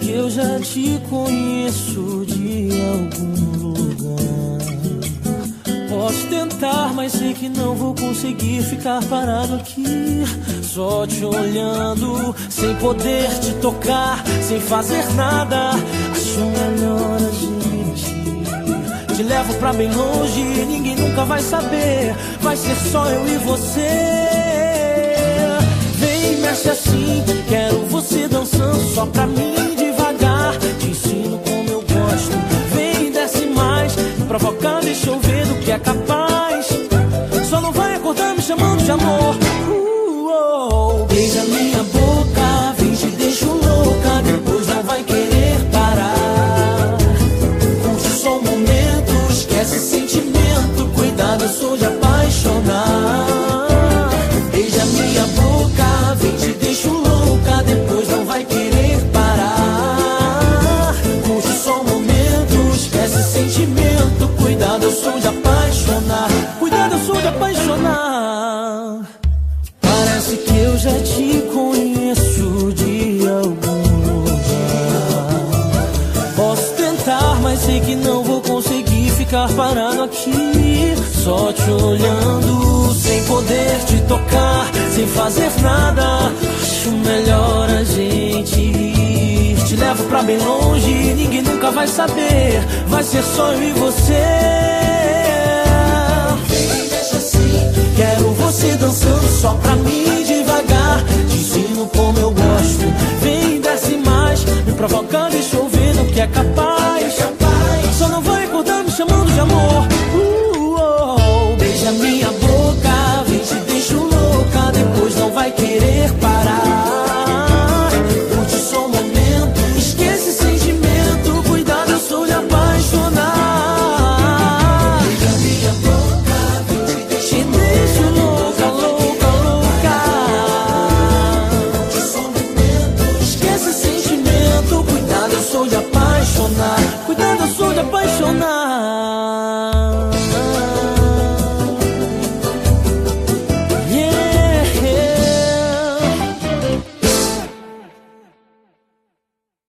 Que eu já te conheço de algum lugar. Posso tentar, mas sei que não vou conseguir ficar parado aqui. Só te olhando, sem poder te tocar, sem fazer nada. Acho melhor a gente. Te levo pra bem longe, ninguém nunca vai saber. Vai ser só eu e você. Sou de apaixonar. Cuidado, eu sou de apaixonar. Parece que eu já te conheço de algum lugar. Posso tentar, mas sei que não vou conseguir ficar parado aqui. Só te olhando, sem poder te tocar, sem fazer nada. Acho melhor a gente ir. Te levo pra bem longe, ninguém nunca vai saber. Vai ser só eu e você. Cuidado, eu sou de apaixonar. Cuidado, eu sou de apaixonar.